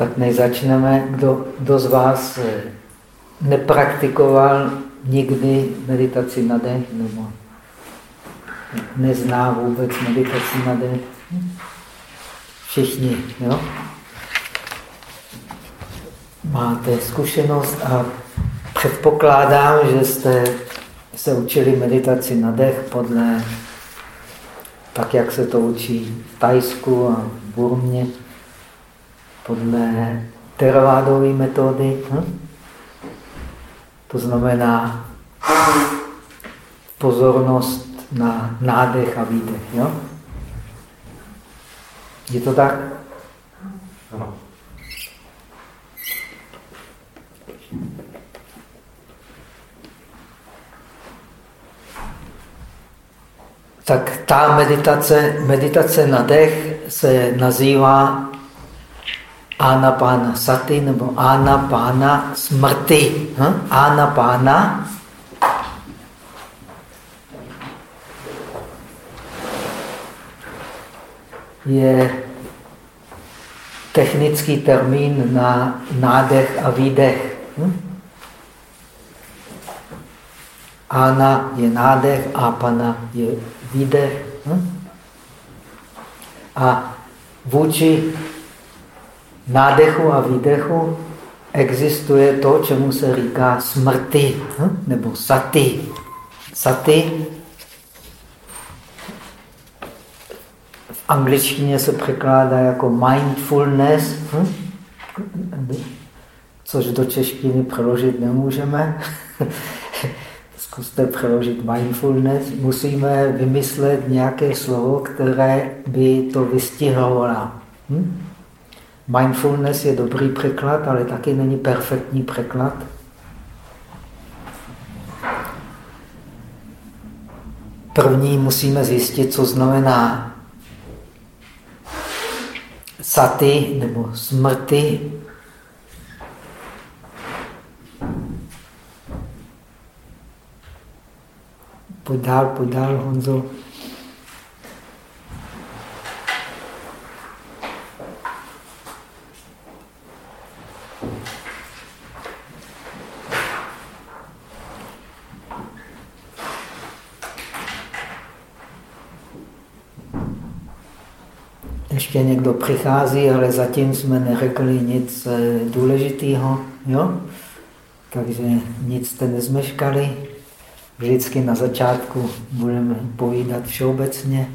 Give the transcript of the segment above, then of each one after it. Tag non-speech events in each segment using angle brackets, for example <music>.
Tak než začneme, kdo, kdo z vás eh, nepraktikoval nikdy meditaci na dech, nebo nezná vůbec meditaci na dech? Všichni, jo? Máte zkušenost a předpokládám, že jste se učili meditaci na dech podle tak, jak se to učí v Tajsku a v Burmě podle teravádové metody. Hm? To znamená pozornost na nádech a výdech. Jo? Je to tak? Ano. Tak ta meditace, meditace na dech se nazývá Anapána sati nebo Anapána smrti. Hm? Anapána je technický termín na nádech a výdech. Hm? Ana je nádech, apana je výdech. Hm? A vůči nádechu a výdechu existuje to, čemu se říká smrti, hm? nebo sati. Sati v angličtině se překládá jako mindfulness, hm? což do češtiny přeložit nemůžeme. <laughs> Zkuste přeložit mindfulness. Musíme vymyslet nějaké slovo, které by to vystihlo. Hm? Mindfulness je dobrý překlad, ale taky není perfektní překlad. První musíme zjistit, co znamená saty nebo smrti. Pojď dál, pojď dál, Honzo. Ještě někdo přichází, ale zatím jsme neřekli nic eh, důležitého. Jo? Takže nic jste nezmeškali. Vždycky na začátku budeme povídat všeobecně.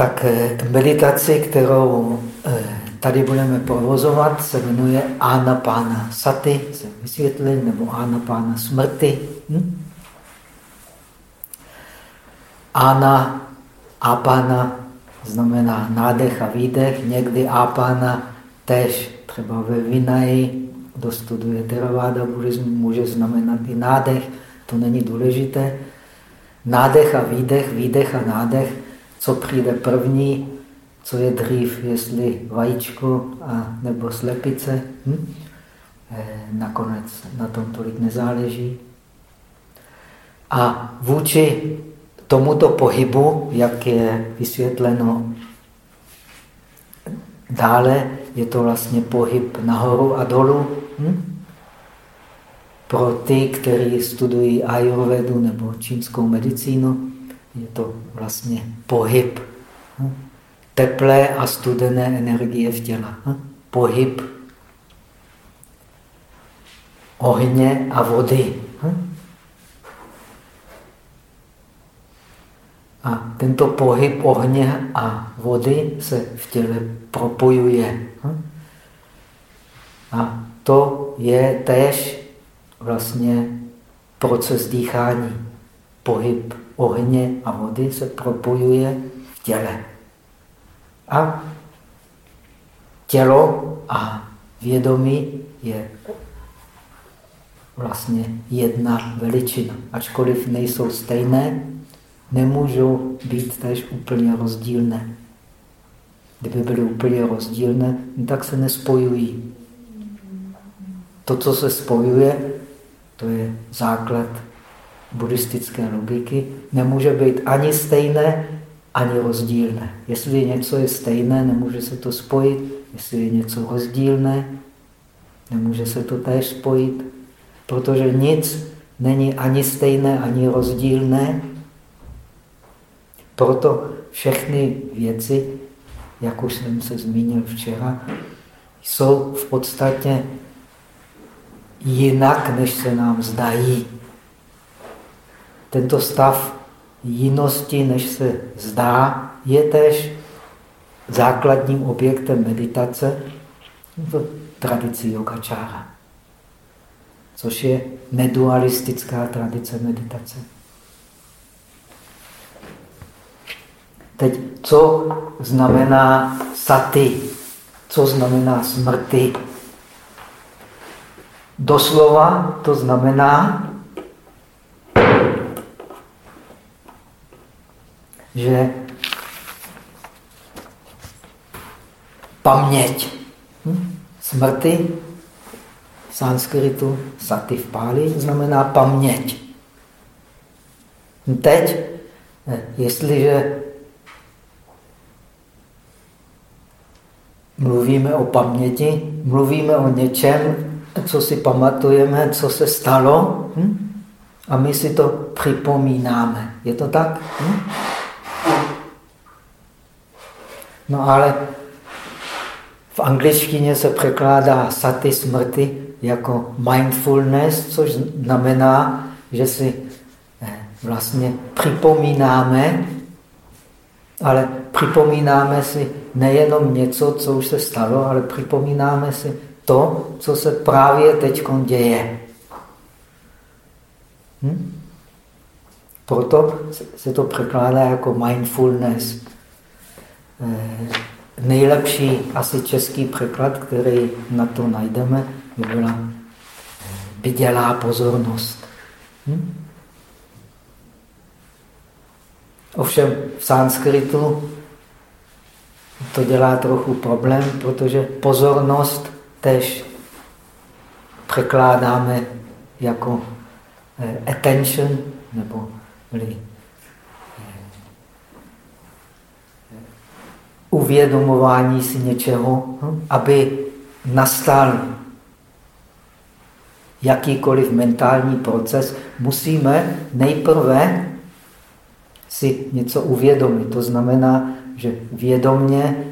Tak eh, meditaci, kterou eh, tady budeme provozovat, se jmenuje Anapána Sati, se vysvětlím, nebo Anapána smrti. Hm? Ana, Apana znamená nádech a výdech, někdy Apana tež třeba ve Vinaji, kdo studuje Theravada buddhismu, může znamenat i nádech, to není důležité. Nádech a výdech, výdech a nádech co přijde první, co je dřív, jestli vajíčko a, nebo slepice. Hm? E, nakonec na tom tolik nezáleží. A vůči tomuto pohybu, jak je vysvětleno dále, je to vlastně pohyb nahoru a dolů. Hm? Pro ty, kteří studují ayurvedu nebo čínskou medicínu, je to vlastně pohyb hm? teplé a studené energie v těle. Hm? Pohyb ohně a vody. Hm? A tento pohyb ohně a vody se v těle propojuje. A to je též vlastně proces dýchání, pohyb ohně a vody se propojuje v těle. A tělo a vědomí je vlastně jedna veličina. Ačkoliv nejsou stejné, nemůžou být tež úplně rozdílné. Kdyby byly úplně rozdílné, tak se nespojují. To, co se spojuje, to je základ buddhistické logiky, nemůže být ani stejné, ani rozdílné. Jestli něco je stejné, nemůže se to spojit. Jestli je něco rozdílné, nemůže se to též spojit. Protože nic není ani stejné, ani rozdílné. Proto všechny věci, jak už jsem se zmínil včera, jsou v podstatě jinak, než se nám zdají. Tento stav jinosti, než se zdá, je tež základním objektem meditace v tradici yogačára, což je nedualistická tradice meditace. Teď, co znamená saty? Co znamená smrti? Doslova to znamená, že paměť hm? smrti v sanskritu sati v páli znamená paměť. Teď, eh, jestliže mluvíme o paměti, mluvíme o něčem, co si pamatujeme, co se stalo hm? a my si to připomínáme. Je to tak? Hm? No ale v angličtině se překládá sati smrti jako mindfulness, což znamená, že si eh, vlastně připomínáme, ale připomínáme si nejenom něco, co už se stalo, ale připomínáme si to, co se právě teď děje. Hm? Proto se to překládá jako mindfulness. Eh, nejlepší asi český překlad, který na to najdeme, by byla vydělá pozornost. Hm? Ovšem v sanskritu to dělá trochu problém, protože pozornost tež překládáme jako eh, attention, nebo eh, uvědomování si něčeho, hm, aby nastal jakýkoliv mentální proces, musíme nejprve si něco uvědomit. To znamená, že vědomně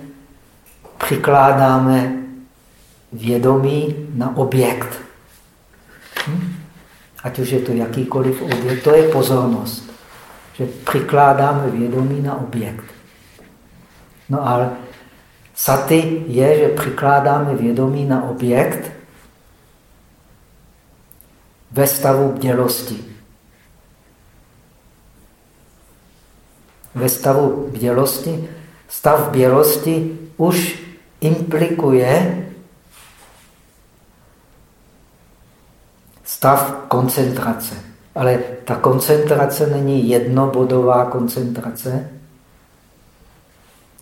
přikládáme vědomí na objekt. Hm? Ať už je to jakýkoliv objekt, to je pozornost. Že přikládáme vědomí na objekt. No ale saty je, že přikládáme vědomí na objekt ve stavu bdělosti. Ve stavu bdělosti, stav bdělosti už implikuje stav koncentrace. Ale ta koncentrace není jednobodová koncentrace.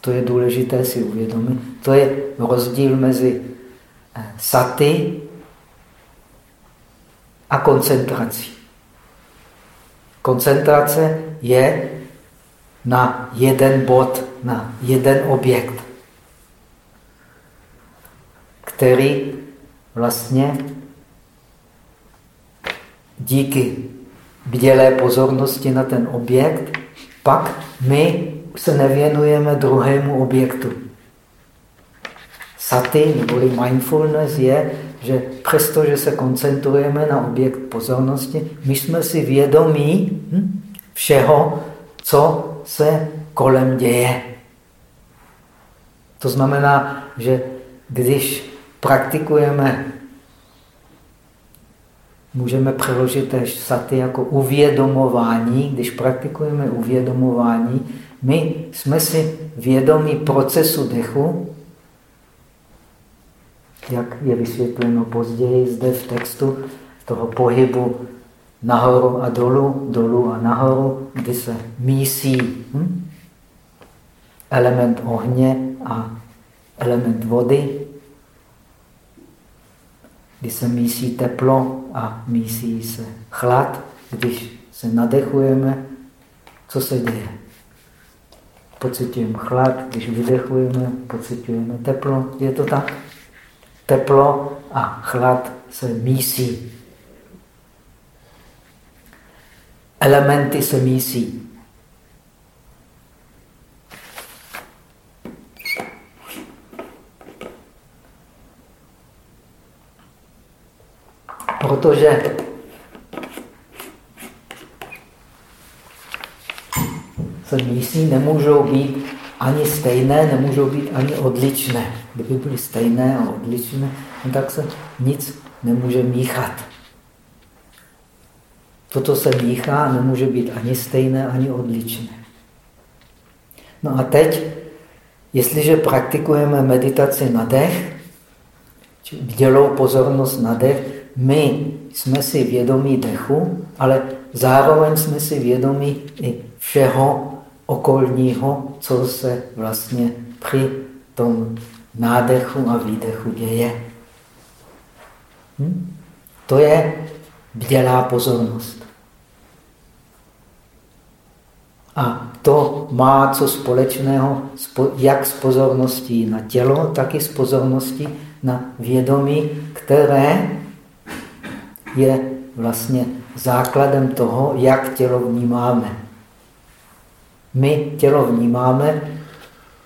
To je důležité si uvědomit. To je rozdíl mezi eh, saty a koncentrací. Koncentrace je na jeden bod, na jeden objekt, který vlastně díky bdělé pozornosti na ten objekt, pak my se nevěnujeme druhému objektu. Sati, neboli mindfulness, je, že přestože se koncentrujeme na objekt pozornosti, my jsme si vědomí hm, všeho, co se kolem děje. To znamená, že když praktikujeme Můžeme přeložit saty jako uvědomování. Když praktikujeme uvědomování, my jsme si vědomí procesu dechu jak je vysvětleno později zde v textu, toho pohybu nahoru a dolů, dolů a nahoru, kdy se mísí hm? element ohně a element vody, kdy se mísí teplo a mísí se chlad, když se nadechujeme, co se děje? Pocitujeme chlad, když vydechujeme, pocitujeme teplo. Je to tak? Teplo a chlad se mísí. Elementy se mísí. Protože mísí, nemůžou být ani stejné, nemůžou být ani odličné. Kdyby byly stejné a odličné, no tak se nic nemůže míchat. Toto se míchá, nemůže být ani stejné, ani odličné. No a teď, jestliže praktikujeme meditaci na dech, dělou pozornost na dech, my jsme si vědomí dechu, ale zároveň jsme si vědomí i všeho okolního, co se vlastně při tom nádechu a výdechu děje. Hm? To je bdělá pozornost. A to má co společného jak s pozorností na tělo, tak i s pozorností na vědomí, které je vlastně základem toho, jak tělo vnímáme. My tělo vnímáme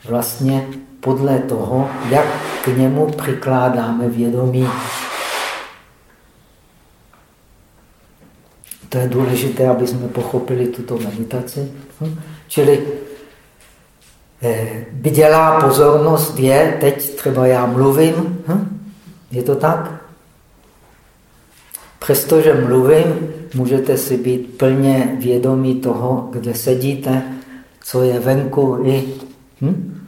vlastně podle toho, jak k němu přikládáme vědomí. To je důležité, aby jsme pochopili tuto meditaci. Hm? Čili vydělá eh, pozornost je, teď třeba já mluvím, hm? je to tak? Přestože mluvím, můžete si být plně vědomí toho, kde sedíte, co je venku i hm?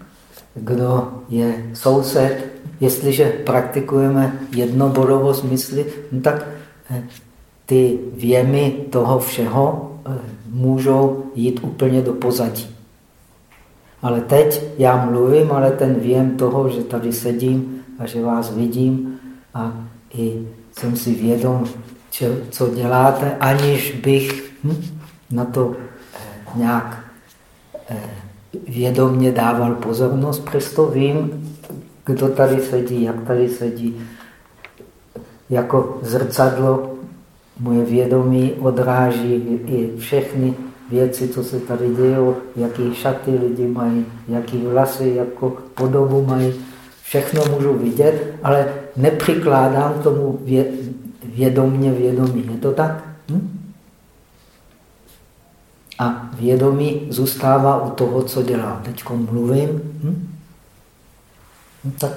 kdo je soused. Jestliže praktikujeme jednobodovost mysli, no tak eh, ty věmy toho všeho eh, můžou jít úplně do pozadí. Ale teď já mluvím, ale ten věm toho, že tady sedím a že vás vidím a i jsem si vědom, co děláte, aniž bych hm, na to eh, nějak vědomně dával pozornost, přesto vím, kdo tady sedí, jak tady sedí. Jako zrcadlo moje vědomí odráží i všechny věci, co se tady dějí, jaký šaty lidi mají, jaký vlasy, jako podobu mají. Všechno můžu vidět, ale nepřikládám tomu vědomně vědomí. Je to tak? Hm? A vědomí zůstává u toho, co dělá. Teď mluvím. Hm? No tak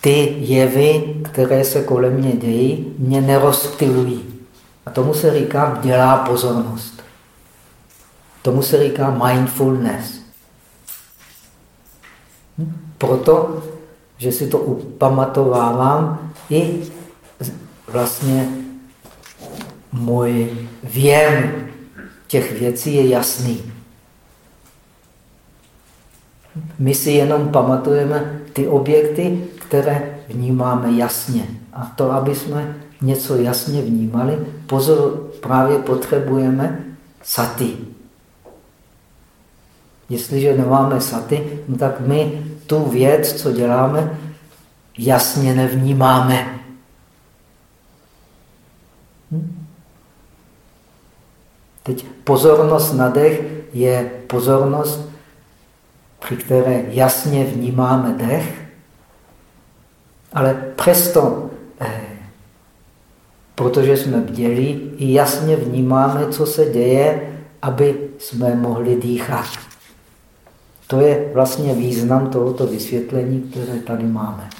ty jevy, které se kolem mě dějí, mě nerozptilují. A tomu se říká dělá pozornost. Tomu se říká mindfulness. Hm? Proto, že si to upamatovávám, i vlastně můj věm těch věcí je jasný. My si jenom pamatujeme ty objekty, které vnímáme jasně. A to, aby jsme něco jasně vnímali, pozor, právě potřebujeme saty. Jestliže nemáme saty, no tak my tu věc, co děláme, jasně nevnímáme. Hm? Teď pozornost na dech je pozornost, při které jasně vnímáme dech, ale přesto, eh, protože jsme bdělí, i jasně vnímáme, co se děje, aby jsme mohli dýchat. To je vlastně význam tohoto vysvětlení, které tady máme.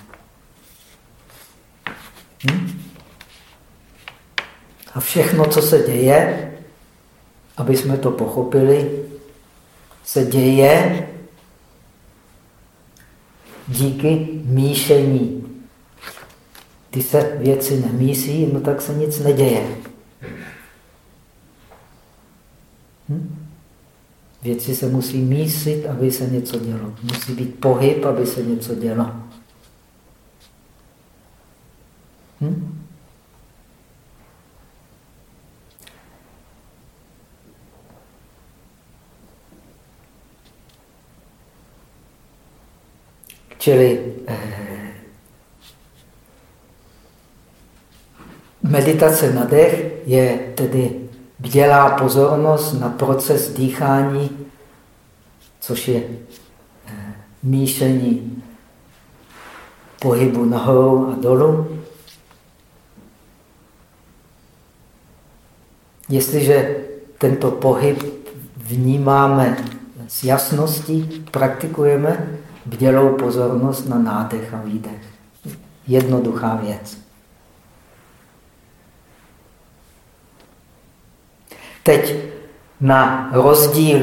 Hm? A všechno, co se děje, aby jsme to pochopili, se děje díky míšení. Ty se věci nemísí, no tak se nic neděje. Hm? Věci se musí mísit, aby se něco dělo. Musí být pohyb, aby se něco dělo. Hm? Čili eh, meditace na dech je tedy bdělá pozornost na proces dýchání, což je eh, míšení pohybu nahoru a dolů. Jestliže tento pohyb vnímáme s jasností, praktikujeme bdělou pozornost na nádech a výdech. Jednoduchá věc. Teď na rozdíl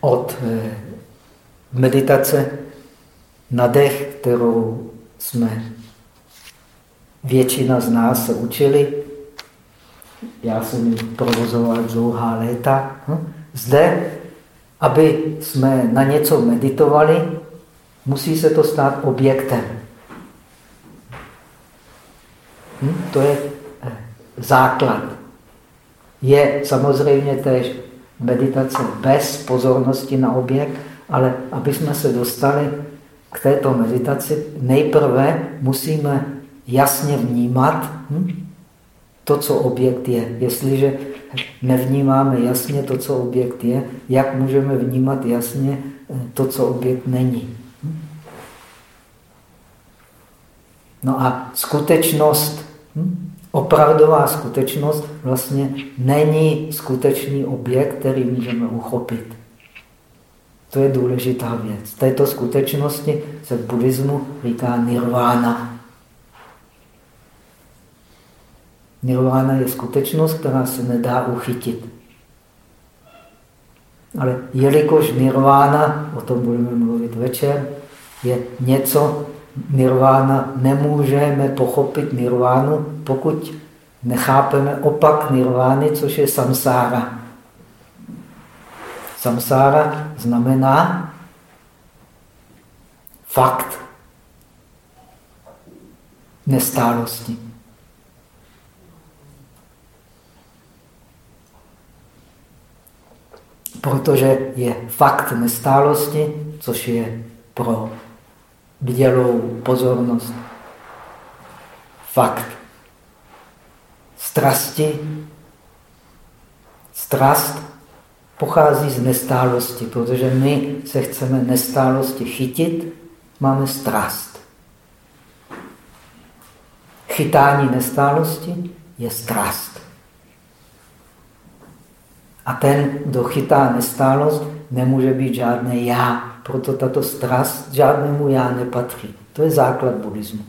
od eh, meditace na dech, kterou jsme většina z nás se učili, já jsem ji provozoval dlouhá léta. Hm? Zde, aby jsme na něco meditovali, musí se to stát objektem. Hm? To je eh, základ. Je samozřejmě tež meditace bez pozornosti na objekt, ale aby jsme se dostali k této meditaci, nejprve musíme jasně vnímat, hm? to, co objekt je. Jestliže nevnímáme jasně to, co objekt je, jak můžeme vnímat jasně eh, to, co objekt není. No a skutečnost, hm? opravdová skutečnost vlastně není skutečný objekt, který můžeme uchopit. To je důležitá věc. Této skutečnosti se v buddhismu říká nirvana. Nirvana je skutečnost, která se nedá uchytit. Ale jelikož nirvana, o tom budeme mluvit večer, je něco, nirvana, nemůžeme pochopit nirvánu, pokud nechápeme opak nirvány, což je samsára. Samsára znamená fakt nestálosti. Protože je fakt nestálosti, což je pro bdělou pozornost fakt strasti. Strast pochází z nestálosti, protože my se chceme nestálosti chytit, máme strast. Chytání nestálosti je strast. A ten, kdo chytá nestálost, nemůže být žádné já. Proto tato strast žádnému já nepatří. To je základ buddhismu.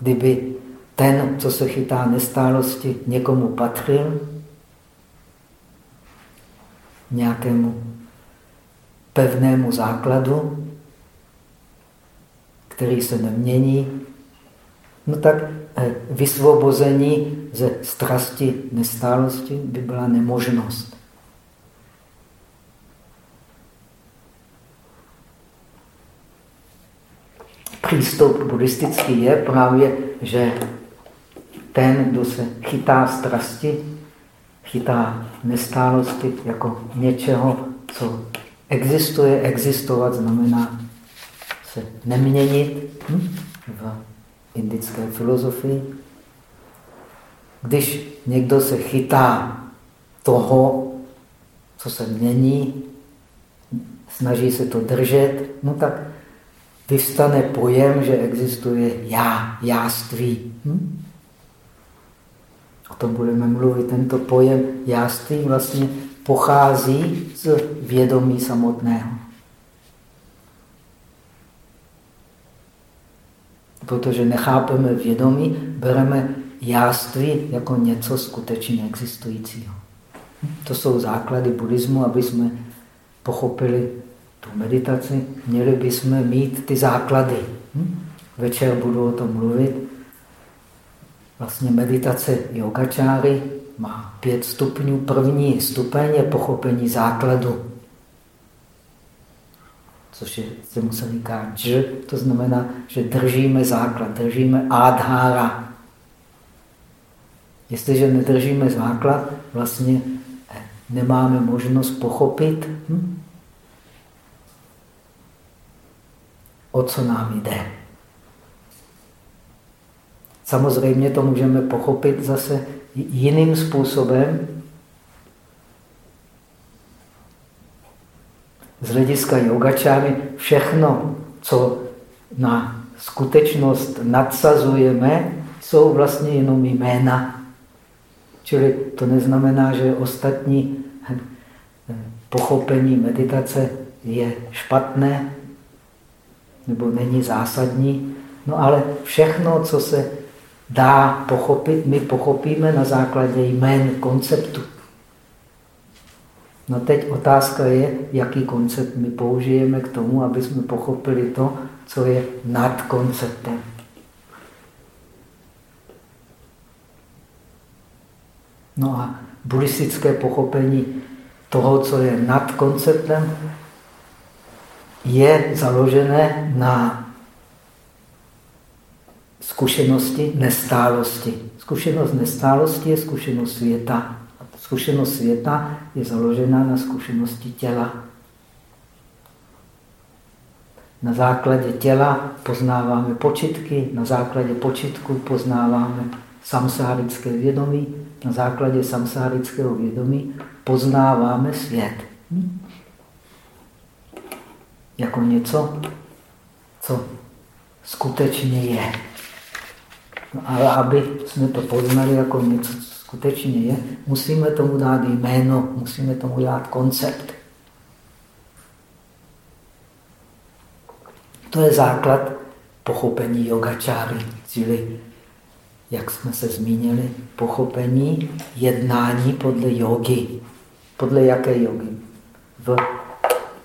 Kdyby ten, co se chytá nestálosti, někomu patřil, nějakému pevnému základu, který se nemění, no tak vysvobození ze strasti nestálosti by byla nemožnost. Přístup buddhistický je právě, že ten, kdo se chytá strasti, chytá nestálosti jako něčeho, co existuje. Existovat znamená se neměnit hm? Indické filozofii. Když někdo se chytá toho, co se mění, snaží se to držet, no tak vyvstane pojem, že existuje já, jáství. Hm? O tom budeme mluvit. Tento pojem jáství vlastně pochází z vědomí samotného. Protože nechápeme vědomí, bereme jáství jako něco skutečně existujícího. To jsou základy buddhismu, aby jsme pochopili tu meditaci. Měli bychom mít ty základy. Hm? Večer budu o tom mluvit. Vlastně meditace yogačáry má pět stupňů. První stupeň je pochopení základu což je, se se říká dž, to znamená, že držíme základ, držíme adhára. Jestliže nedržíme základ, vlastně eh, nemáme možnost pochopit, hm? o co nám jde. Samozřejmě to můžeme pochopit zase jiným způsobem, z hlediska yogačáry všechno, co na skutečnost nadsazujeme, jsou vlastně jenom jména. Čili to neznamená, že ostatní pochopení meditace je špatné nebo není zásadní. No ale všechno, co se dá pochopit, my pochopíme na základě jmén konceptu. No teď otázka je, jaký koncept my použijeme k tomu, aby jsme pochopili to, co je nad konceptem. No a buddhistické pochopení toho, co je nad konceptem, je založené na zkušenosti nestálosti. Zkušenost nestálosti je zkušenost světa. Zkušenost světa je založena na zkušenosti těla. Na základě těla poznáváme počitky, na základě počitku poznáváme samsárické vědomí, na základě samsárického vědomí poznáváme svět. Jako něco, co skutečně je. No, ale aby jsme to poznali jako něco, skutečně je, musíme tomu dát jméno, musíme tomu dát koncept. To je základ pochopení yogačáry, čili, jak jsme se zmínili, pochopení jednání podle jogy. Podle jaké jogy? V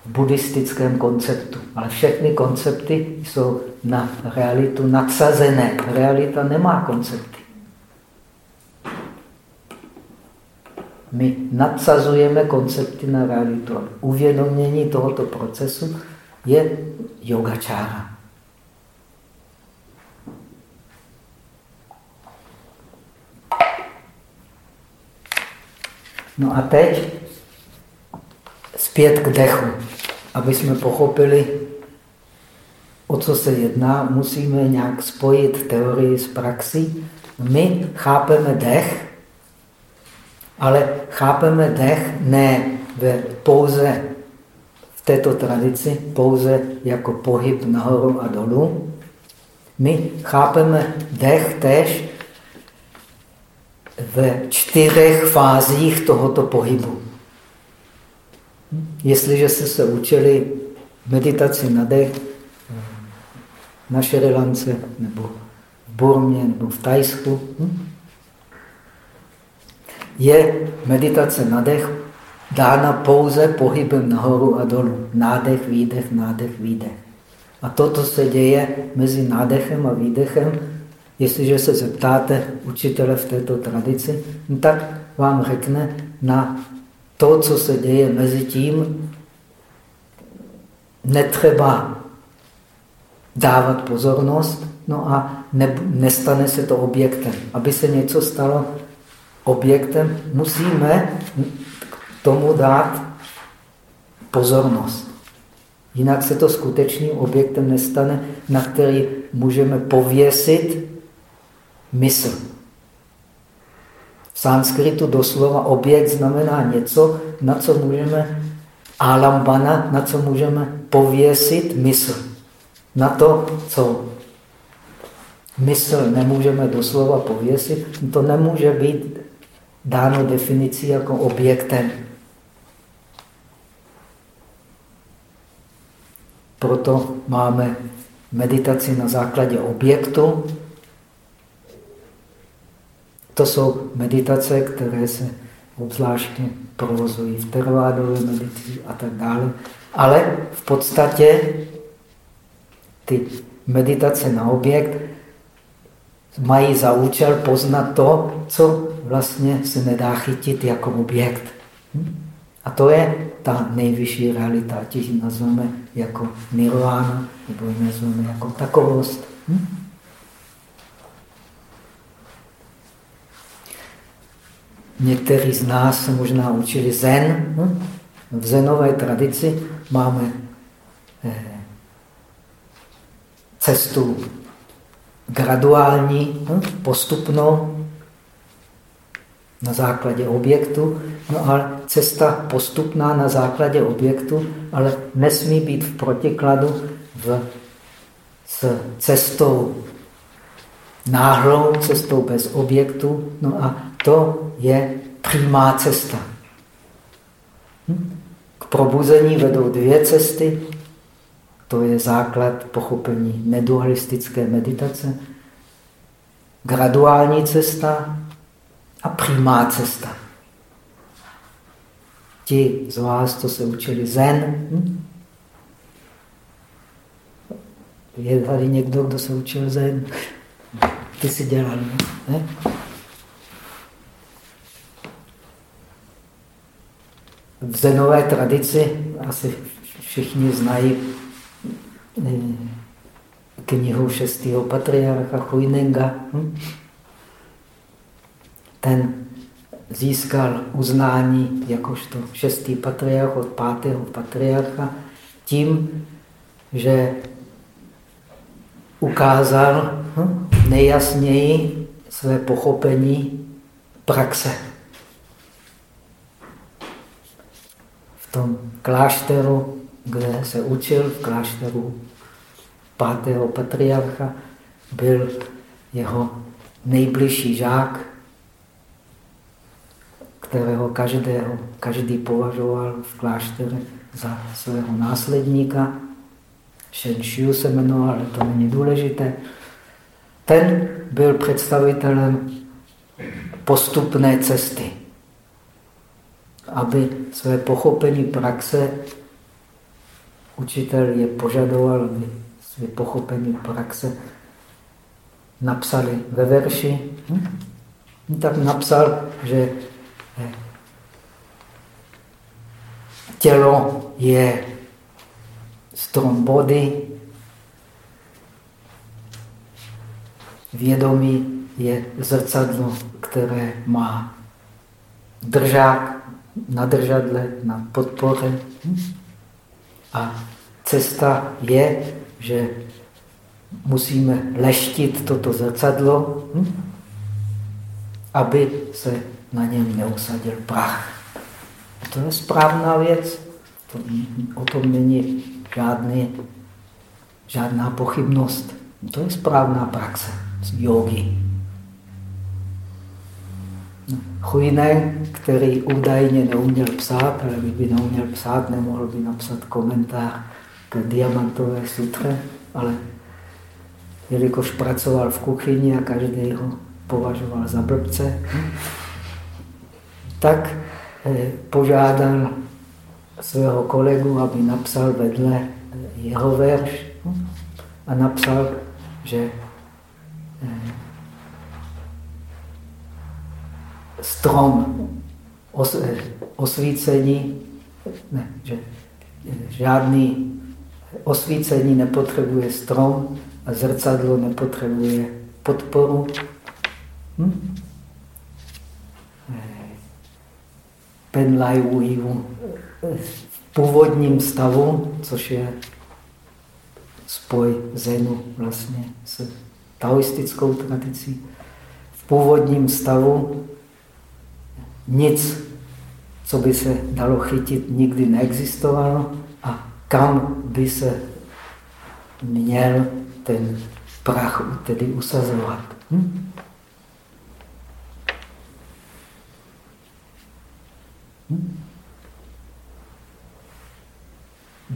buddhistickém konceptu. Ale všechny koncepty jsou na realitu nadsazené. Realita nemá koncepty. My nadsazujeme koncepty na realitu. Uvědomění tohoto procesu je yogačára. No a teď zpět k dechu. Aby jsme pochopili, o co se jedná, musíme nějak spojit teorii s praxí. My chápeme dech ale chápeme dech ne ve pouze v této tradici, pouze jako pohyb nahoru a dolů. My chápeme dech tež ve čtyřech fázích tohoto pohybu. Jestliže jste se učili meditaci na dech na Šrilance, nebo v Burmě, nebo v Tajsku, hm? Je meditace na dech dána pouze pohybem nahoru a dolů. Nádech, výdech, nádech, výdech. A toto se děje mezi nádechem a výdechem. Jestliže se zeptáte učitele v této tradici, no tak vám řekne na to, co se děje mezi tím, netřeba dávat pozornost, no a ne, nestane se to objektem. Aby se něco stalo objektem, musíme tomu dát pozornost. Jinak se to skutečným objektem nestane, na který můžeme pověsit mysl. V sanskritu doslova objekt znamená něco, na co můžeme alambana, na co můžeme pověsit mysl. Na to, co mysl nemůžeme doslova pověsit, to nemůže být dáno definici jako objektem. Proto máme meditaci na základě objektu. To jsou meditace, které se obzvláště provozují v teravádové medici a tak dále. Ale v podstatě ty meditace na objekt mají za účel poznat to, co vlastně se nedá chytit jako objekt. Hm? A to je ta nejvyšší realita, ať ji nazveme jako nirvana, nebo ji nazveme jako takovost. Hm? Někteří z nás se možná učili zen. Hm? V zenové tradici máme eh, cestu graduální, postupnou, na základě objektu, no ale cesta postupná na základě objektu, ale nesmí být v protikladu v, s cestou náhlou, cestou bez objektu, no a to je přímá cesta. Hm? K probuzení vedou dvě cesty, to je základ pochopení nedualistické meditace. Graduální cesta a přímá cesta. Ti z vás, co se učili zen, hm? je tady někdo, kdo se učil zen? Ty si dělal, ne? V zenové tradici asi všichni znají eh, knihu šestého patriarcha Huinenga. Hm? Ten získal uznání jakožto šestý patriarch od pátého patriarcha tím, že ukázal hm, nejjasněji své pochopení praxe. V tom klášteru, kde se učil, v klášteru pátého patriarcha, byl jeho nejbližší žák kterého každého, každý považoval v kláštere za svého následníka. Shen Shiu se jmenoval, ale to není důležité. Ten byl představitelem postupné cesty. Aby své pochopení praxe učitel je požadoval, aby své pochopení praxe napsali ve verši. Hm? Tak napsal, že Tělo je strom body, vědomí je zrcadlo, které má držák na držadle, na podpoře. A cesta je, že musíme leštit toto zrcadlo, aby se na něm neusadil prach. To je správná věc. To, o tom není žádný, žádná pochybnost. To je správná praxe z jogy. Chujne, který údajně neuměl psát, ale kdyby neuměl psát, nemohl by napsat komentář k diamantové sutře, ale jelikož pracoval v kuchyni a každý ho považoval za blbce, tak požádal svého kolegu, aby napsal vedle jeho verš a napsal, že eh, strom os, eh, osvícení, ne, že žádný osvícení nepotřebuje strom a zrcadlo nepotřebuje podporu. Hm? Penlai v původním stavu, což je spoj Zenu vlastně s taoistickou tradicí. V původním stavu nic, co by se dalo chytit, nikdy neexistovalo a kam by se měl ten prach tedy usazovat. Hm?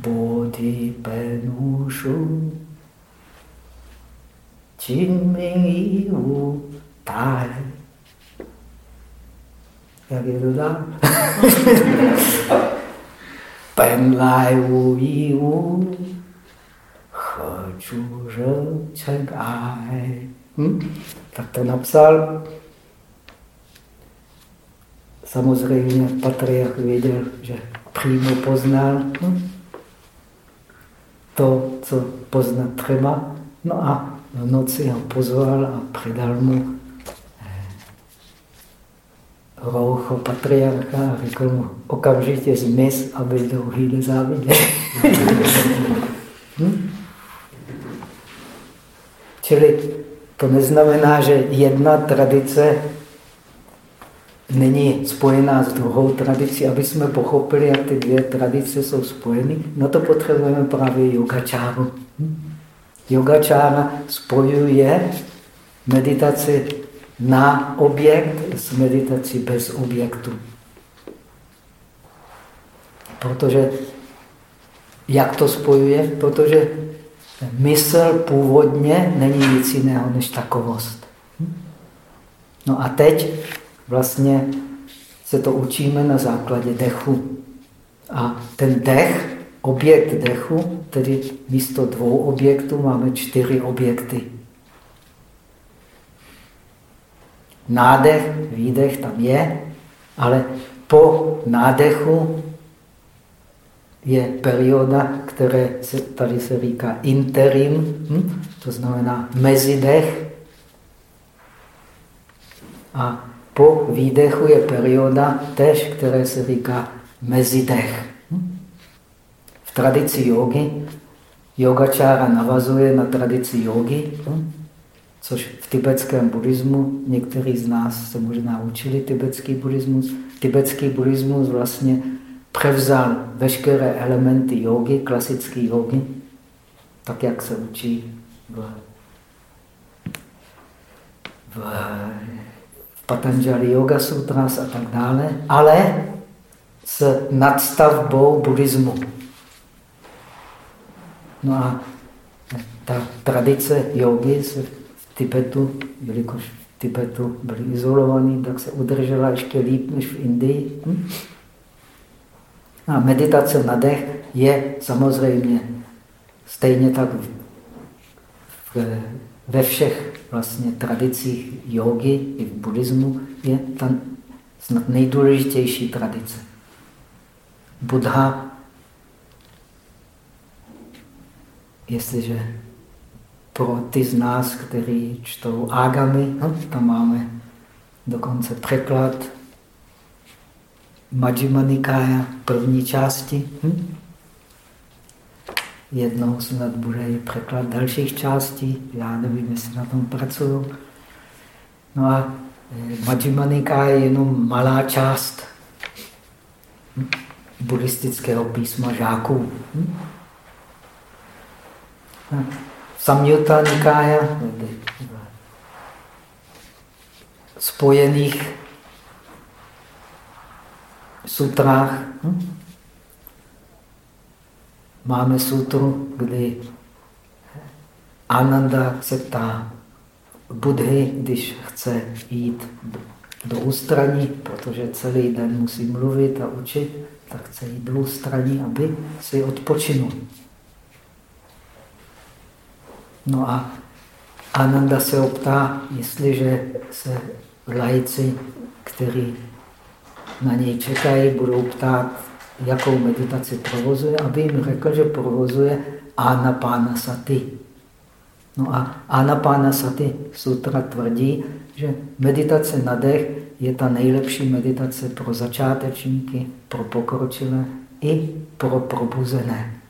Bodhi penushu Chin minh y u tai. Nghe cái từ đó Bèn lai u y u Khở chu rớ chân ai. Phật tử học sao Samozřejmě patriarch věděl, že přímo poznal hm? to, co poznat třeba. No a v noci ho pozval a předal mu roucho patriarcha a řekl mu, okamžitě zmiz, aby dlouhý nezáviděl. hm? Čili to neznamená, že jedna tradice není spojená s druhou tradicí, aby jsme pochopili, jak ty dvě tradice jsou spojeny. No to potřebujeme právě yogačáru. Yogačára spojuje meditaci na objekt s meditací bez objektu. Protože, jak to spojuje? Protože mysl původně není nic jiného než takovost. No a teď vlastně se to učíme na základě dechu. A ten dech, objekt dechu, tedy místo dvou objektů máme čtyři objekty. Nádech, výdech tam je, ale po nádechu je perioda, které se, tady se říká interim, hm? to znamená mezidech. A po výdechu je perioda tež, které se říká mezidech. V tradici jogy yogačára navazuje na tradici jogy. Což v tibetském buddhismu, někteří z nás se možná učili tibetský buddhismus. Tibetský buddhismus vlastně převzal veškeré elementy jogy, klasické jogy, tak jak se učí v, v Patanjali Yoga Sutras a tak dále, ale s nadstavbou buddhismu. No a ta tradice jogy se Tibetu, jelikož v Tibetu byli izolovaní, tak se udržela ještě líp než v Indii. Hm? A meditace na dech je samozřejmě stejně tak v, v, ve všech vlastně tradicích jogy i v buddhismu je ta snad nejdůležitější tradice. Buddha, jestliže pro ty z nás, kteří čtou ágamy, no, tam máme dokonce překlad Majjima Nikaya první části. Hm? Jednou snad bude i překlad dalších částí, já nevím, jestli na tom pracuju. No a Majjima Nikaya je jenom malá část hm? buddhistického písma žáků. Hm? Samyutta Nikája, spojených sutrách. Máme sutru, kdy Ananda se ptá Budhy, když chce jít do ústraní, protože celý den musí mluvit a učit, tak chce jít do ústraní, aby si odpočinul. No a Ananda se optá, jestliže se lajci, kteří na něj čekají, budou ptát, jakou meditaci provozuje, aby jim řekl, že provozuje Anapána Sati. No a Anapána Sati sutra tvrdí, že meditace na dech je ta nejlepší meditace pro začátečníky, pro pokročilé i pro probuzené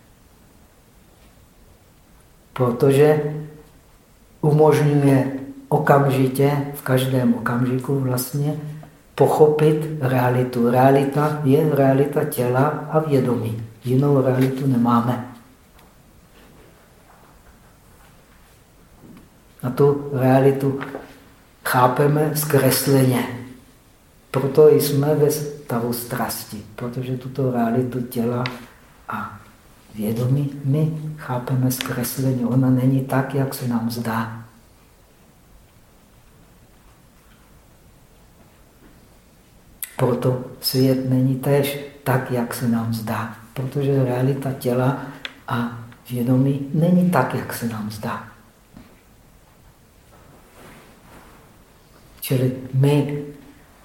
protože umožňuje okamžitě, v každém okamžiku vlastně, pochopit realitu. Realita je realita těla a vědomí. Jinou realitu nemáme. A tu realitu chápeme zkresleně. Proto jsme ve stavu strasti, protože tuto realitu těla a vědomí my chápeme zkresleně. Ona není tak, jak se nám zdá. Proto svět není tež tak, jak se nám zdá. Protože realita těla a vědomí není tak, jak se nám zdá. Čili my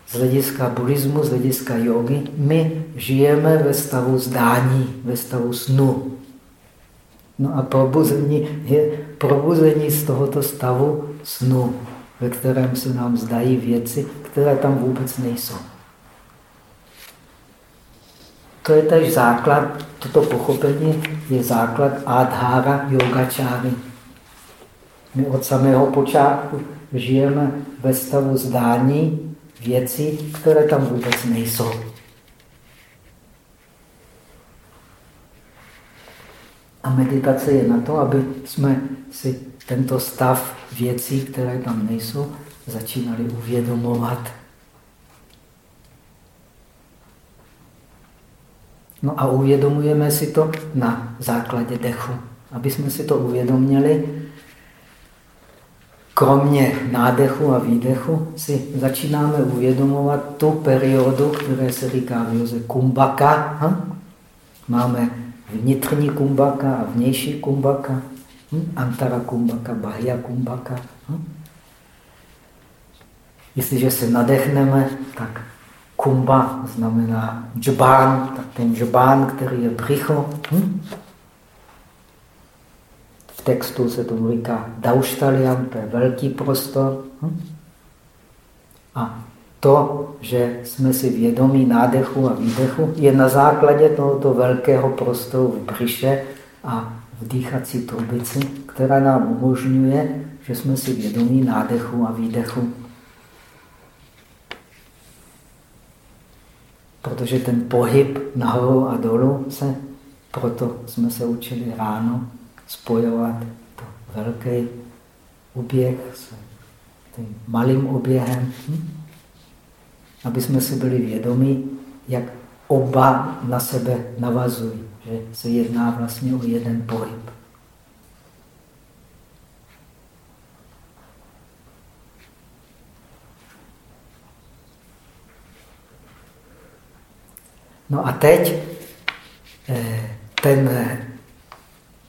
z hlediska buddhismu, z hlediska jogy, my žijeme ve stavu zdání, ve stavu snu. No a probuzení je probuzení z tohoto stavu snu, ve kterém se nám zdají věci, které tam vůbec nejsou. To je tež základ, toto pochopení je základ adhara yogačáry. My od samého počátku žijeme ve stavu zdání věcí, které tam vůbec nejsou. A meditace je na to, aby jsme si tento stav věcí, které tam nejsou, začínali uvědomovat. No a uvědomujeme si to na základě dechu. Aby jsme si to uvědomili, kromě nádechu a výdechu si začínáme uvědomovat tu periodu, které se říká v Joze kumbaka. Hm? Máme vnitřní kumbaka a vnější kumbaka. Hm? Antara kumbaka, bahya kumbaka. Hm? Jestliže se nadechneme, tak kumba znamená džbán, tak ten džbán, který je břicho. Hm? V textu se tomu říká dauštalian, to je velký prostor. Hm? A to, že jsme si vědomí nádechu a výdechu, je na základě tohoto velkého prostoru v břiše a v dýchací trubici, která nám umožňuje, že jsme si vědomí nádechu a výdechu. Protože ten pohyb nahoru a dolů se, proto jsme se učili ráno spojovat to velký oběh s tím malým oběhem, hm? aby jsme si byli vědomí, jak oba na sebe navazují, že se jedná vlastně o jeden pohyb. No a teď eh, ten,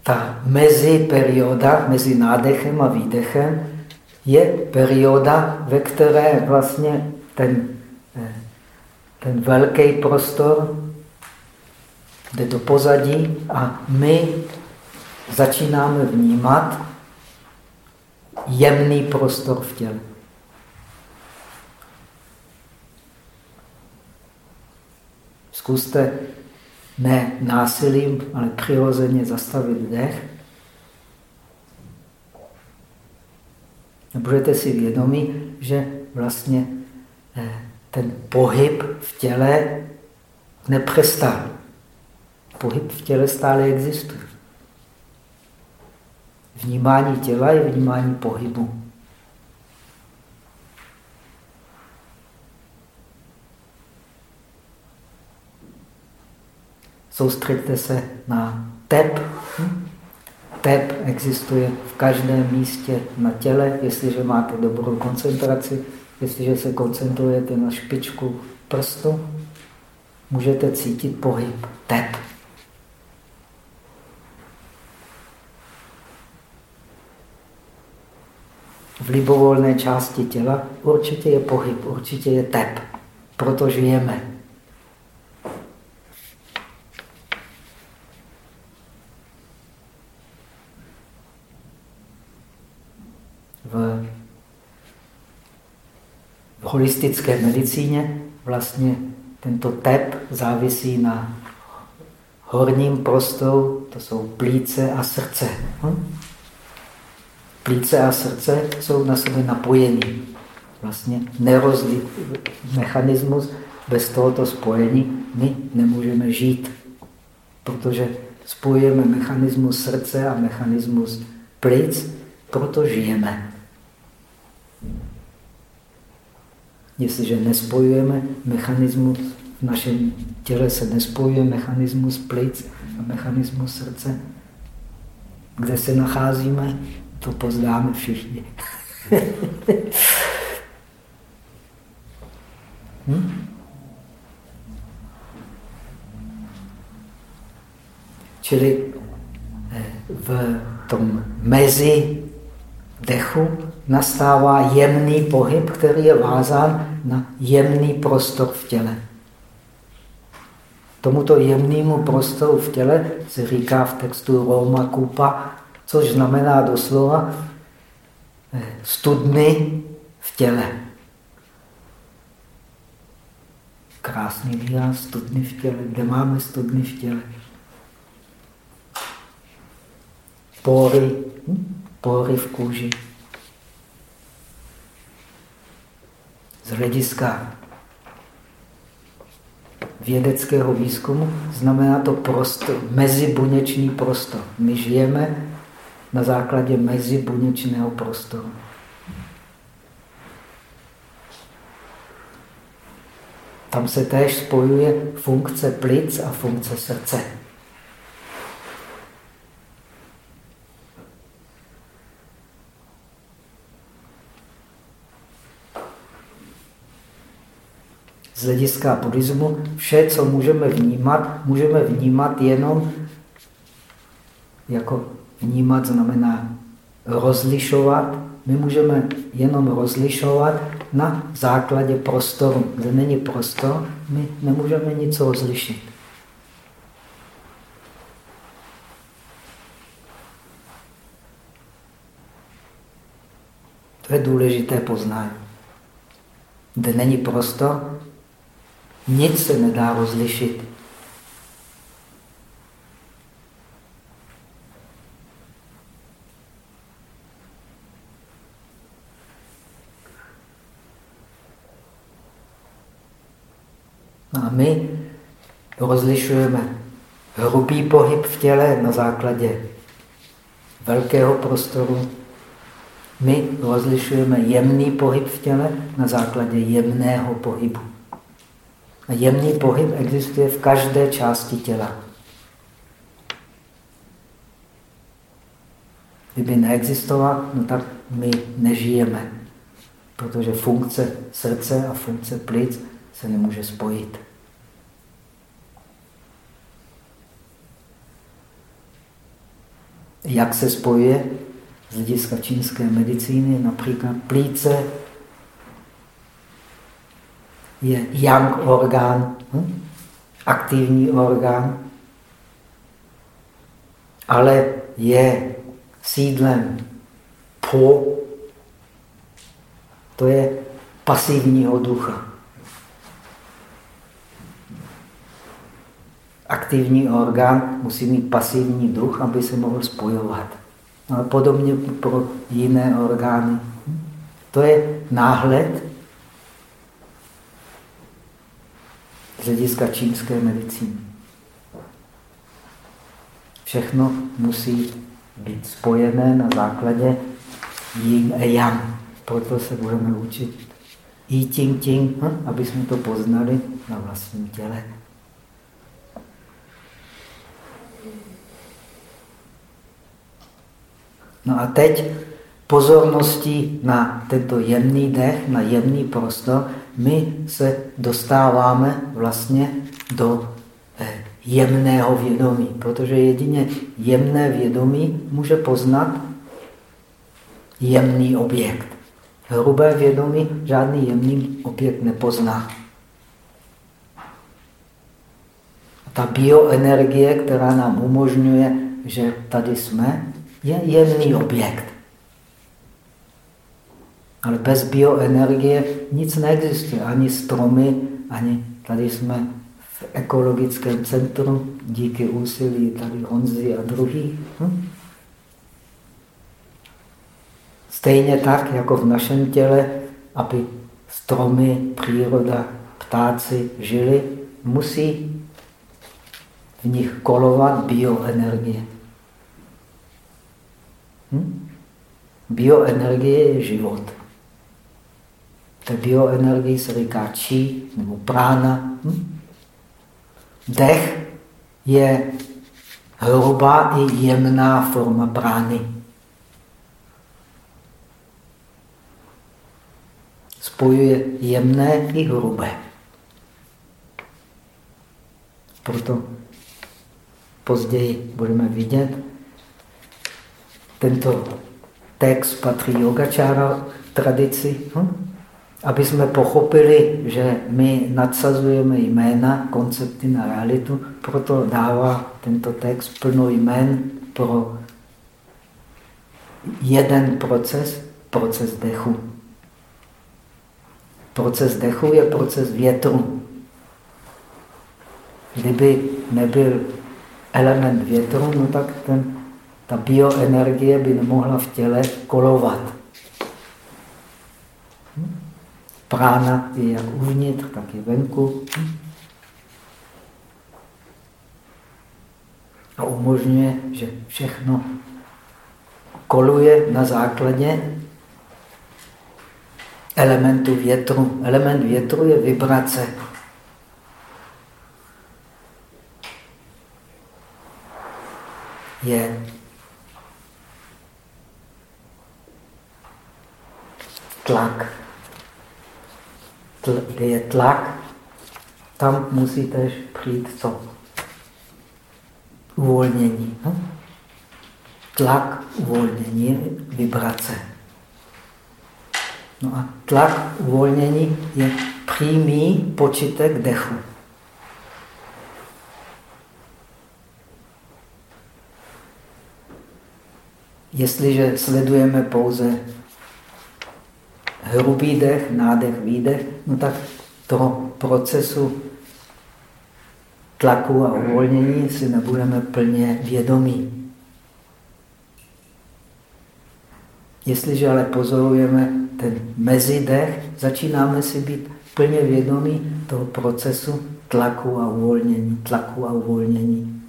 ta mezi perioda mezi nádechem a výdechem je perioda, ve které vlastně ten, eh, ten velký prostor jde do pozadí a my začínáme vnímat jemný prostor v těle. Zkuste ne násilím, ale přirozeně zastavit dech. A budete si vědomí, že vlastně eh, ten pohyb v těle nepřestal. Pohyb v těle stále existuje. Vnímání těla je vnímání pohybu. Soustředte se na tep. Tep existuje v každém místě na těle, jestliže máte dobrou koncentraci, jestliže se koncentrujete na špičku prstu, můžete cítit pohyb, tep. V libovolné části těla určitě je pohyb, určitě je tep. Proto žijeme. v, v holistické medicíně vlastně tento tep závisí na horním prostoru, to jsou plíce a srdce. Hm? Plíce a srdce jsou na sebe napojení. Vlastně nerozlí mechanismus, bez tohoto spojení my nemůžeme žít. Protože spojujeme mechanismus srdce a mechanismus plic, proto žijeme. Jestliže nespojujeme mechanismus, v našem těle se nespojuje mechanismus plic a mechanismus srdce, kde se nacházíme, to poznáme všichni. <laughs> hm? Čili eh, v tom mezi dechu nastává jemný pohyb, který je vázán na jemný prostor v těle. Tomuto jemnému prostoru v těle se říká v textu Roma Kupa, což znamená doslova eh, studny v těle. Krásný výraz, studny v těle. Kde máme studny v těle? Pory, hm? pory v kůži. Z hlediska vědeckého výzkumu znamená to prostor, mezibuněčný prostor. My žijeme na základě mezibuněčného prostoru. Tam se též spojuje funkce plic a funkce srdce. Z hlediska buddhismu vše, co můžeme vnímat, můžeme vnímat jenom jako vnímat znamená rozlišovat. My můžeme jenom rozlišovat na základě prostoru. Kde není prostor, my nemůžeme nic rozlišit. To je důležité poznání. Kde není prostor, nic se nedá rozlišit. No a my rozlišujeme hrubý pohyb v těle na základě velkého prostoru. My rozlišujeme jemný pohyb v těle na základě jemného pohybu. A jemný pohyb existuje v každé části těla. Kdyby neexistoval, no tak my nežijeme, protože funkce srdce a funkce plic se nemůže spojit. Jak se spojuje z hlediska čínské medicíny? Například plíce je yang orgán, hm? aktivní orgán, ale je sídlem po, to je pasivního ducha. Aktivní orgán musí mít pasivní duch, aby se mohl spojovat. Podobně pro jiné orgány. To je náhled z hlediska čínské medicíny. Všechno musí být spojené na základě yin a yang. Proto se budeme učit i ting, hm? aby jsme to poznali na vlastním těle. No a teď pozorností na tento jemný dech, na jemný prostor, my se dostáváme vlastně do eh, jemného vědomí, protože jedině jemné vědomí může poznat jemný objekt. Hrubé vědomí žádný jemný objekt nepozná. Ta bioenergie, která nám umožňuje, že tady jsme, je jemný objekt. Ale bez bioenergie nic neexistuje. Ani stromy, ani tady jsme v ekologickém centru, díky úsilí tady Honzy a druhých. Hm? Stejně tak, jako v našem těle, aby stromy, příroda, ptáci žili, musí v nich kolovat bioenergie. Hm? Bioenergie je život. Té bioenergii se říká či nebo prána. Hm? Dech je hrubá i jemná forma prány. Spojuje jemné i hrubé. Proto později budeme vidět. Tento text patří yogačára tradici, hm? Aby jsme pochopili, že my nadsazujeme jména, koncepty na realitu, proto dává tento text plno jmén pro jeden proces, proces dechu. Proces dechu je proces větru. Kdyby nebyl element větru, no tak ten, ta bioenergie by nemohla v těle kolovat. Prána je jak uvnitř, tak i venku. A umožňuje, že všechno koluje na základě elementu větru. Element větru je vibrace. Je tlak. Kde je tlak, tam musí tež přijít co? Uvolnění. Hm? Tlak, uvolnění, vibrace. No a tlak uvolnění je přímý počítek dechu. Jestliže sledujeme pouze hrubý dech, nádech, výdech, no tak toho procesu tlaku a uvolnění si nebudeme plně vědomí. Jestliže ale pozorujeme ten mezidech, začínáme si být plně vědomí toho procesu tlaku a uvolnění, tlaku a uvolnění.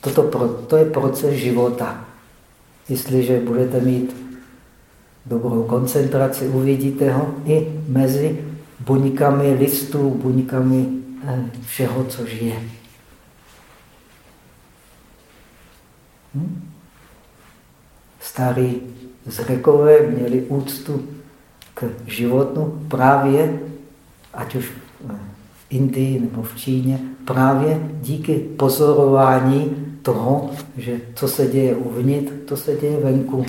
Toto pro, to je proces života. Jestliže budete mít dobrou koncentraci, uvidíte ho i mezi buňkami listů, buňkami eh, všeho, co žije. Hm? Starý zrekové měli úctu k životu právě, ať už v Indii nebo v Číně, právě díky pozorování toho, že co se děje uvnitř, to se děje venku.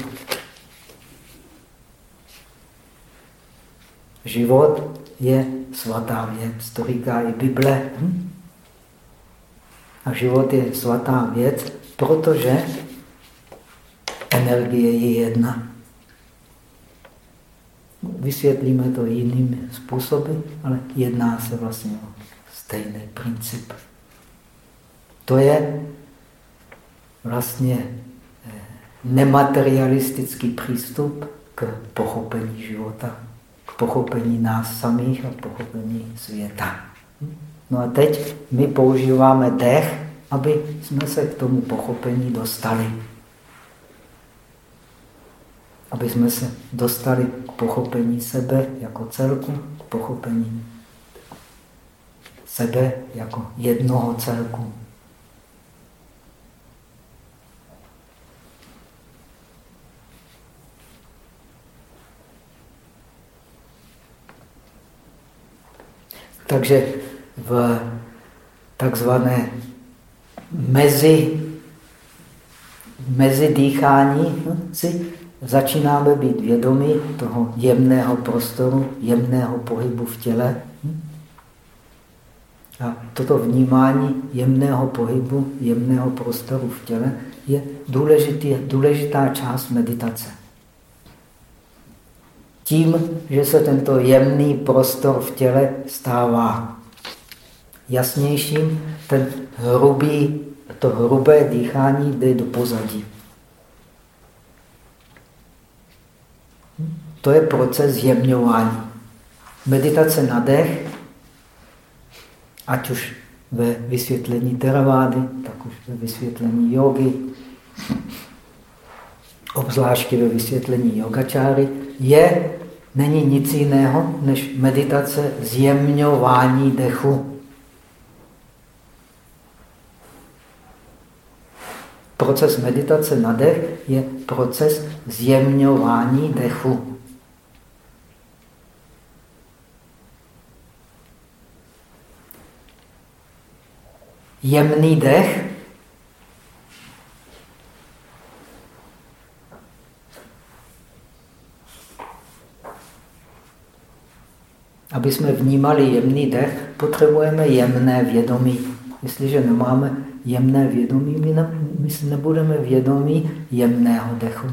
Život je svatá věc, to říká i Bible. Hm? A život je svatá věc, protože energie je jedna. Vysvětlíme to jinými způsoby, ale jedná se vlastně o stejný princip. To je vlastně eh, nematerialistický přístup k pochopení života, pochopení nás samých a pochopení světa. No a teď my používáme dech, aby jsme se k tomu pochopení dostali aby jsme se dostali k pochopení sebe jako celku, k pochopení sebe jako jednoho celku. Takže v takzvané mezi, mezi dýchání si začínáme být vědomi toho jemného prostoru, jemného pohybu v těle. A toto vnímání jemného pohybu, jemného prostoru v těle je důležitý, důležitá část meditace. Tím, že se tento jemný prostor v těle stává jasnějším, ten hrubý, to hrubé dýchání jde do pozadí. To je proces zjemňování. Meditace na dech, ať už ve vysvětlení teravády, tak už ve vysvětlení jogy, obzvláště ve vysvětlení yogačáry, je, není nic jiného než meditace zjemňování dechu. Proces meditace na dech je proces zjemňování dechu. jemný dech Aby jsme vnímali jemný dech, potřebujeme jemné vědomí. Jestliže nemáme jemné vědomí, my, ne, my nebudeme vědomí jemného dechu.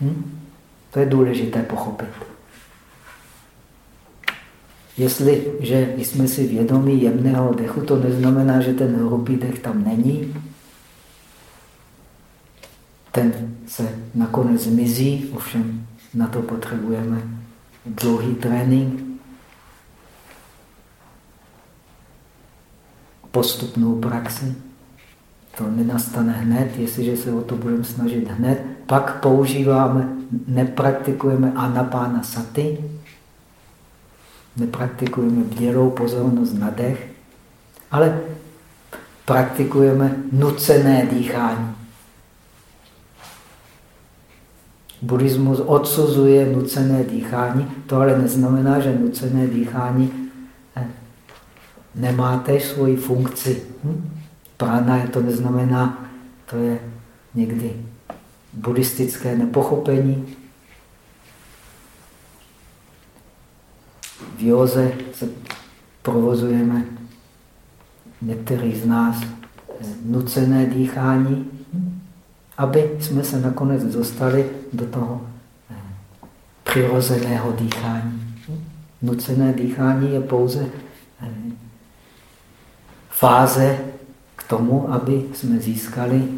Hm? To je důležité pochopit. Jestliže jsme si vědomí jemného dechu, to neznamená, že ten hrubý dech tam není. Ten se nakonec zmizí, ovšem na to potřebujeme dlouhý trénink, postupnou praxi. To nenastane hned, jestliže se o to budeme snažit hned. Pak používáme, nepraktikujeme anapána saty, nepraktikujeme bdělou pozornost na dech, ale praktikujeme nucené dýchání. Buddhismus odsuzuje nucené dýchání, to ale neznamená, že nucené dýchání eh, nemá tež svoji funkci. Hm? Prána to neznamená, to je někdy buddhistické nepochopení. V józe se provozujeme některý z nás nucené dýchání, aby jsme se nakonec dostali do toho eh, přirozeného dýchání. Nucené dýchání je pouze eh, fáze k tomu, aby jsme získali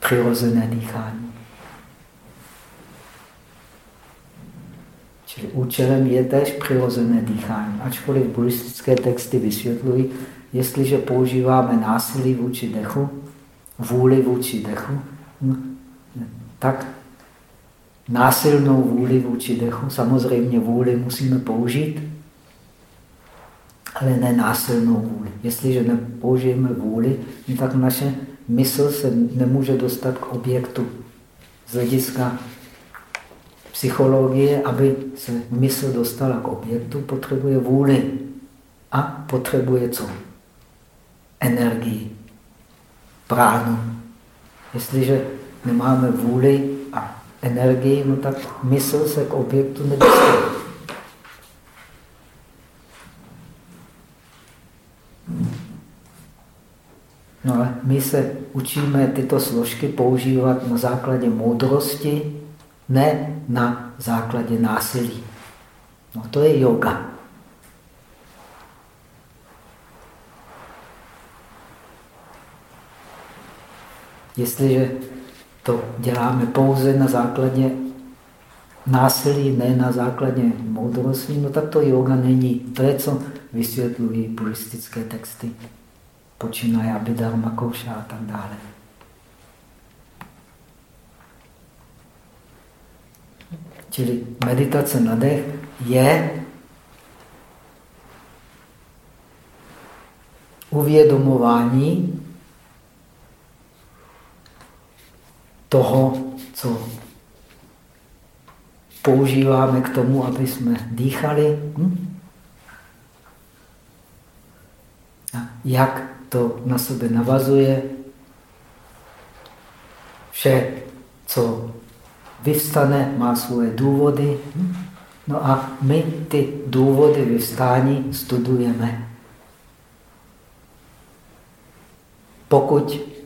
přirozené dýchání. Čili účelem je též přirozené dýchání. Ačkoliv buddhistické texty vysvětlují, jestliže používáme násilí vůči dechu, vůli vůči dechu, no, tak násilnou vůli vůči dechu, samozřejmě vůli musíme použít, ale ne násilnou vůli. Jestliže nepoužijeme vůli, no tak naše mysl se nemůže dostat k objektu. Z hlediska psychologie, aby se mysl dostala k objektu, potřebuje vůli. A potřebuje co? Energii, pránu. Jestliže nemáme vůli a energii, no tak mysl se k objektu nedostane. No ale my se učíme tyto složky používat na základě moudrosti, ne na základě násilí. No to je yoga. Jestliže to děláme pouze na základě násilí, ne na základě moudrosti, no tak to yoga není. To je, co vysvětlují buddhistické texty počínaje Abhidharma Kouša a tak dále. Čili meditace na dech je uvědomování toho, co používáme k tomu, aby jsme dýchali. Hm? A jak to na sebe navazuje. Vše, co vyvstane, má svoje důvody. No a my ty důvody vyvstání studujeme. Pokud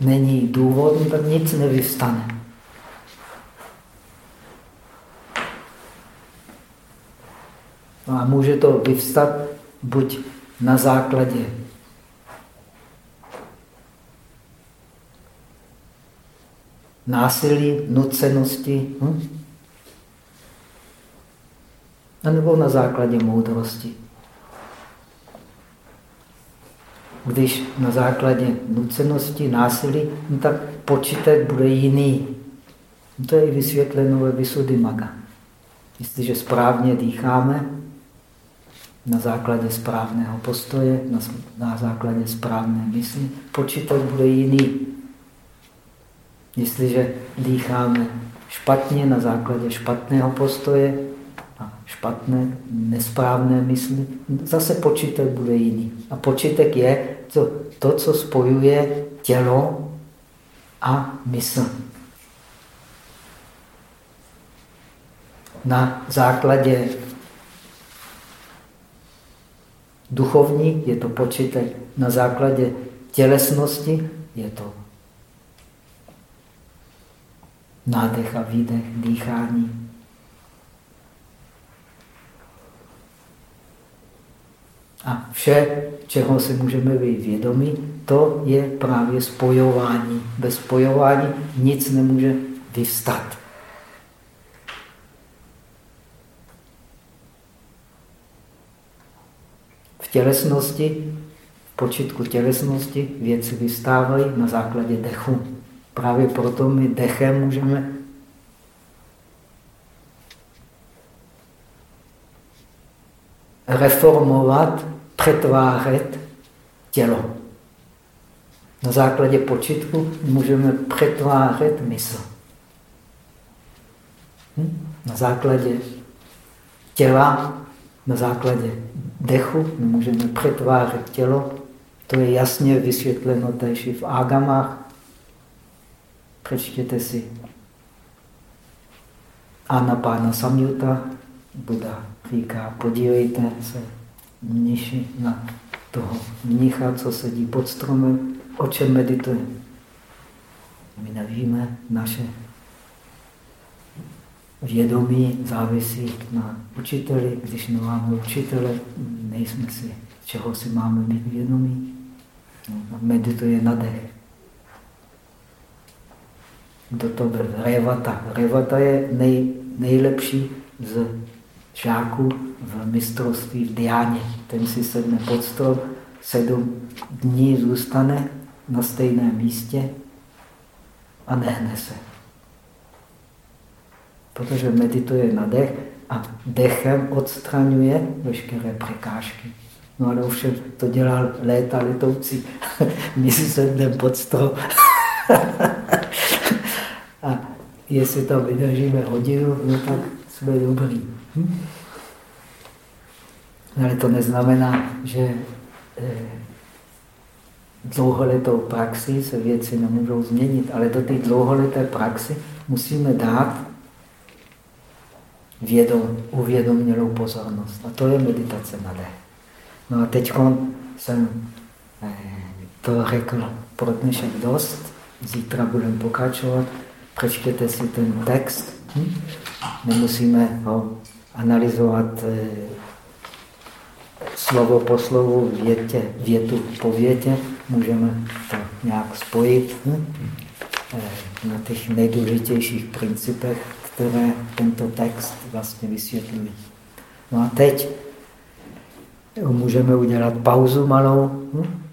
není důvod, tak nic nevyvstane. No a může to vyvstat buď na základě násilí, nucenosti, hm? a nebo na základě moudrosti. Když na základě nucenosti, násilí, no tak počítek bude jiný. To je i vysvětleno ve Vysudy Maga. Jestliže správně dýcháme, na základě správného postoje, na, na základě správné mysli, počítek bude jiný. Jestliže dýcháme špatně na základě špatného postoje a špatné, nesprávné mysli, zase počítek bude jiný. A počítek je to, to co spojuje tělo a mysl. Na základě duchovní je to počítek, na základě tělesnosti je to nádech a výdech, dýchání. A vše, čeho si můžeme být vědomí, to je právě spojování. Bez spojování nic nemůže vyvstat. V tělesnosti, v počitku tělesnosti věci vystávají na základě dechu. Právě proto my dechem můžeme reformovat, přetvářet tělo. Na základě počitku můžeme přetvářet mysl. Hm? Na základě těla, na základě dechu můžeme přetvářet tělo. To je jasně vysvětleno též v Agamách. Přečtěte si Anapána Samyuta, Buddha říká, podívejte se mniši na toho mnicha, co sedí pod stromem, o čem medituje. My nevíme, naše vědomí závisí na učiteli. Když nemáme učitele, nejsme si, čeho si máme být vědomí. No, medituje na dech. Kdo to byl? Revata. Revata je nej, nejlepší z žáků v mistrovství v Diáně. Ten si sedne pod strop, sedm dní zůstane na stejném místě a nehne se. Protože medituje na dech a dechem odstraňuje veškeré překážky. No ale ovšem to dělal léta letoucí. <laughs> My si sedneme pod strop. <laughs> a jestli tam vydržíme hodinu, no tak jsme dobrý. Hm? Ale to neznamená, že eh, dlouholetou praxi se věci nemůžou změnit, ale do té dlouholeté praxi musíme dát vědom, uvědomělou pozornost. A to je meditace na dech. No a teď jsem eh, to řekl pro dnešek dost. Zítra budeme pokračovat. Přečtěte si ten text. Hm? Nemusíme ho analyzovat eh, slovo po slovu, větě, větu po větě, můžeme to nějak spojit hm? Eh, na těch nejdůležitějších principech, které tento text vlastně vysvětlují. No a teď můžeme udělat pauzu malou. Hm?